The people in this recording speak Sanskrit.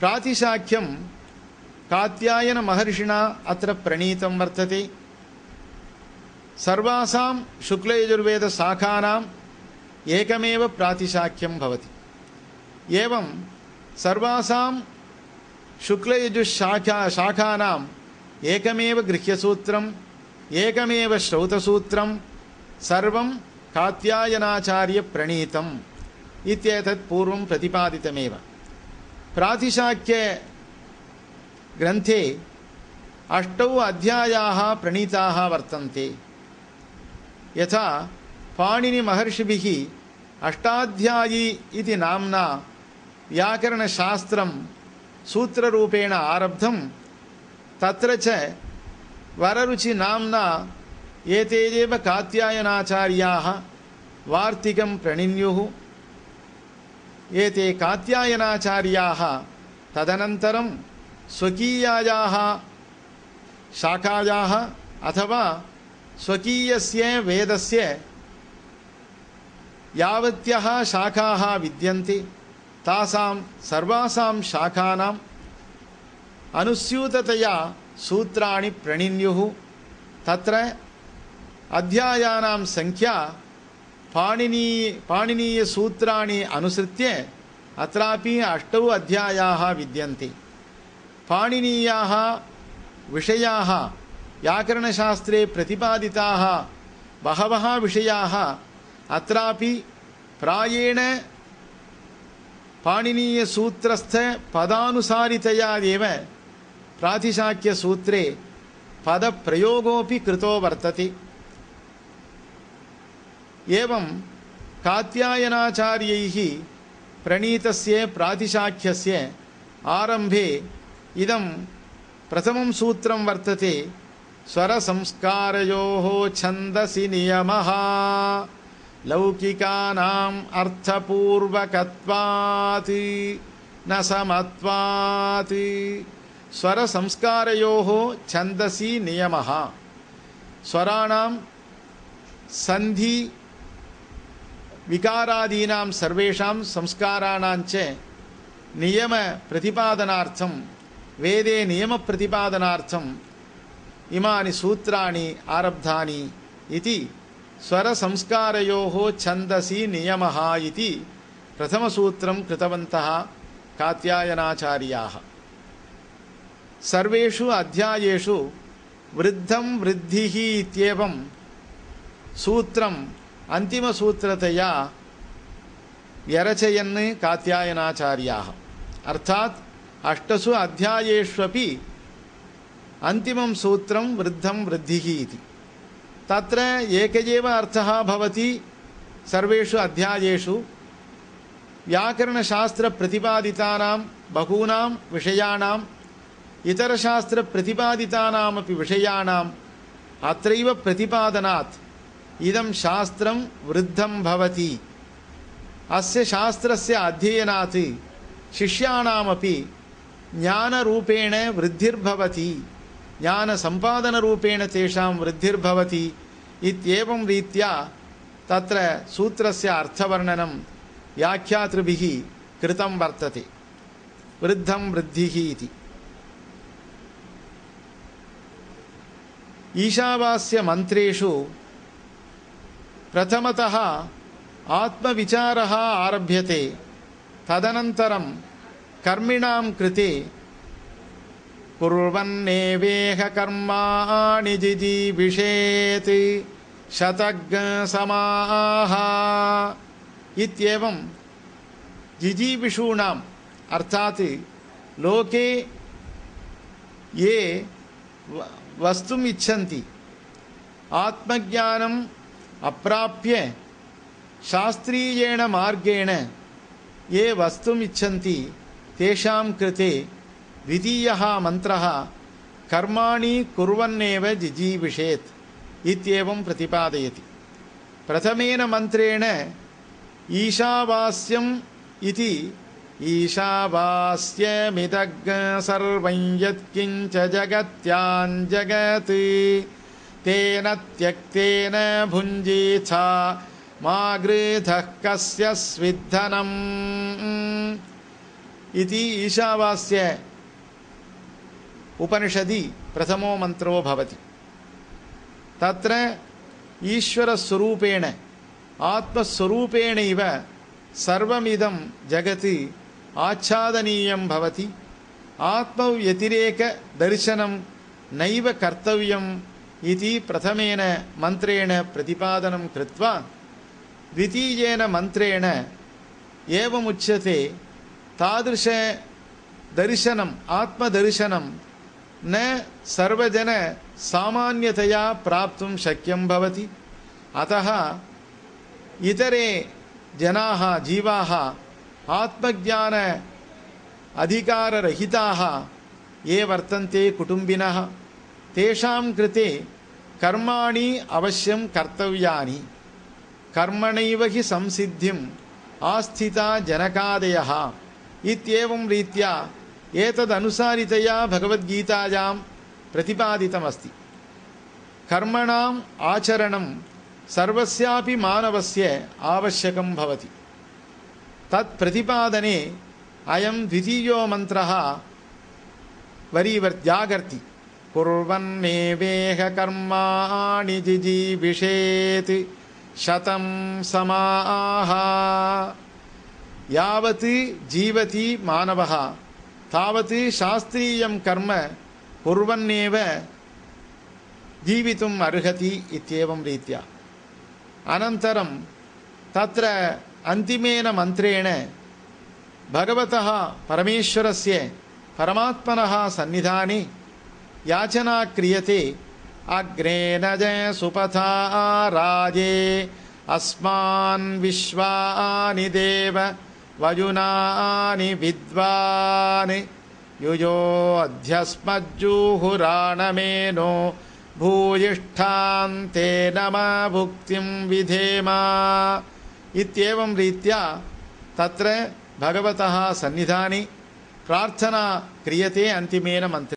प्रातिशाख्यं कात्यायनमहर्षिणा अत्र प्रणीतं वर्तते। सर्वासां शुक्लयजुर्वेदशाखानाम् एकमेव प्रातिशाख्यं भवति। एवं सर्वासां शुक्लयजुशाखा शाखानाम् एकमेव गृह्यसूत्रम् एकमेव श्रौतसूत्रं, सर्वं कात्यायनाचार्यप्रणीतम् इत्येतत् पूर्वं प्रतिपादितमेव। प्रातिशाख्यग्रन्थे अष्टौ अध्यायाः प्रणीताः वर्तन्ते। यथा पाणिनिमहर्षिभिः अष्टाध्यायी इति नाम्ना व्याकरणशास्त्रं सूत्ररूपेण आरब्धं, तत्र च वररुचिनाम्ना एतेदेव कात्यायनाचार्याः वार्तिकं प्रणिन्युः। एते कात्यायनाचार्याः, तदनन्तरं स्वकीयायाः शाखायाः अथवा स्वकीयस्य वेदस्य यावत्यः शाखाः विद्यन्ते, तासां सर्वासां शाखानाम् अनुस्यूततया सूत्राणि प्रणिन्युः, तत्र अध्यायानां सङ्ख्या पाणिनी पाणिनीयसूत्राणि अनुसृत्य अत्रापि अष्टौ अध्यायाः विद्यन्ते. पाणिनीयाः विषयाः व्याकरणशास्त्रे प्रतिपादिताः बहवः विषयाः अत्रापि प्रायेण पाणिनीयसूत्रस्थपदानुसारितया एव प्रातिशाख्यसूत्रे पदप्रयोगोऽपि कृतो वर्तते एवं कात्यायनाचार्यैः प्रणीतस्य प्रातिशाख्यस्य आरम्भे इदं प्रथमं सूत्रं वर्तते, स्वरसंस्कारयोः छन्दसि नियमः। लौकिकानाम् अर्थपूर्वकत्वात्, न समत्वात्। स्वरसंस्कारयोः छन्दसि नियमः। स्वराणां सन्धि विकारादीनां सर्वेषां संस्काराणां च नियमप्रतिपादनार्थं वेदे नियमप्रतिपादनार्थम् इमानि सूत्राणि आरब्धानि इति स्वरसंस्कारयोः छन्दसि नियमः इति प्रथमसूत्रं कृतवन्तः कात्यायनाचार्याः। सर्वेषु अध्यायेषु वृद्धं वृद्धिः इत्येवं सूत्रम् अन्तिमसूत्रतया व्यरचयन् कात्यायनाचार्याः। अर्थात् अष्टसु अध्यायेष्वपि अन्तिमं सूत्रं वृद्धं वृद्धिः इति। तत्र एक एव अर्थः भवति सर्वेषु अध्यायेषु। व्याकरणशास्त्रप्रतिपादितानां बहूनां विषयाणाम् इतरशास्त्रप्रतिपादितानामपि विषयाणाम् अत्रैव प्रतिपादनात् இதம் சாஸ்திரம் விருத்தம் பவதி. அஸ்ய சாஸ்திரஸ்ய அத்தியனாத் சிஷ்யானாமப்பி ஞானரூபேண விருத்திர்பவதி. ஞான சம்பாதனரூபேண தேஷாம் விருத்திர்பவதி இத்தியேவம் ரீத்யா தத்திர சூத்திரஸ்ய அர்த்தவர்ணனம் வியாக்கியாத்ருபிகி கிருதம் வர்த்ததே. விருத்தம் விருத்திகி இது ஈஷாவாஸ்ய மந்திரேஷு प्रथमतः आत्मविचारः आरभ्यते। तदनन्तरं कर्मिणां कृते कुर्वन्नेवेह कर्माणि जिजीविषेत् शतज्ञसमाः इत्येवं जिजीविषूणाम् अर्थात् लोके ये वस्तुम् इच्छन्ति आत्मज्ञानम् अप्राप्य शास्त्रीयेण मार्गेण ये वस्तुम् इच्छन्ति तेषां कृते द्वितीयः मन्त्रः कर्माणि कुर्वन्नेव जिजीविषेत् इत्येवं प्रतिपादयति प्रथमेन मन्त्रेण ईशावास्यम् इति ईशावास्यमिदग् सर्वं यत्किञ्च जगत्याञ्जगत् तेन त्यक्तेन भुञ्जीथा मा गृधः कस्य स्विद्धनम्। इति ईशावास्य उपनिषदि प्रथमो मन्त्रो भवति। तत्र ईश्वरस्वरूपेण आत्मस्वरूपेणैव सर्वमिदं जगत् आच्छादनीयं भवति। आत्मव्यतिरेकदर्शनं नैव कर्तव्यम् इति प्रथमेन मन्त्रेण प्रतिपादनं कृत्वा द्वितीयेन मन्त्रेण एवमुच्यते तादृशदर्शनम् आत्मदर्शनं न सर्वजनसामान्यतया प्राप्तुं शक्यं भवति। अतः इतरे जनाः, जीवाः, आत्मज्ञान अधिकाररहिताः ये वर्तन्ते कुटुम्बिनः। तेषां कृते कर्माणि अवश्यं कर्तव्यानि। कर्मणैव हि संसिद्धिम् आस्थिता जनकादयः। इत्येवं रीत्या एतदनुसारितया भगवद्गीतायां प्रतिपादितमस्ति। कर्मणाम् आचरणं सर्वस्यापि मानवस्य आवश्यकं भवति। तत्प्रतिपादने अयं द्वितीयो मन्त्रः वरीवर्त्यागर्ति कुर्वन्नेवेह कर्माणि जिजीविषेत् शतं समाः यावत् जीवति मानवः तावत् शास्त्रीयं कर्म कुर्वन्नेव जीवितुम् अर्हति इत्येवं रीत्या अनन्तरं तत्र अन्तिमेन मन्त्रेण भगवतः परमेश्वरस्य परमात्मनः सन्निधाने याचना क्रियते। अग्रे न ज सुपथा राजे। अस्मान् विश्वानि देव वयुनानि विद्वान्। युयोऽध्यस्मज्जुहुराणमेनो भूयिष्ठान्ते नम भुक्तिं विधेम। इत्येवं रीत्या तत्र भगवतः सन्निधाने प्रार्थना क्रियते अन्तिमेन मन्त्रे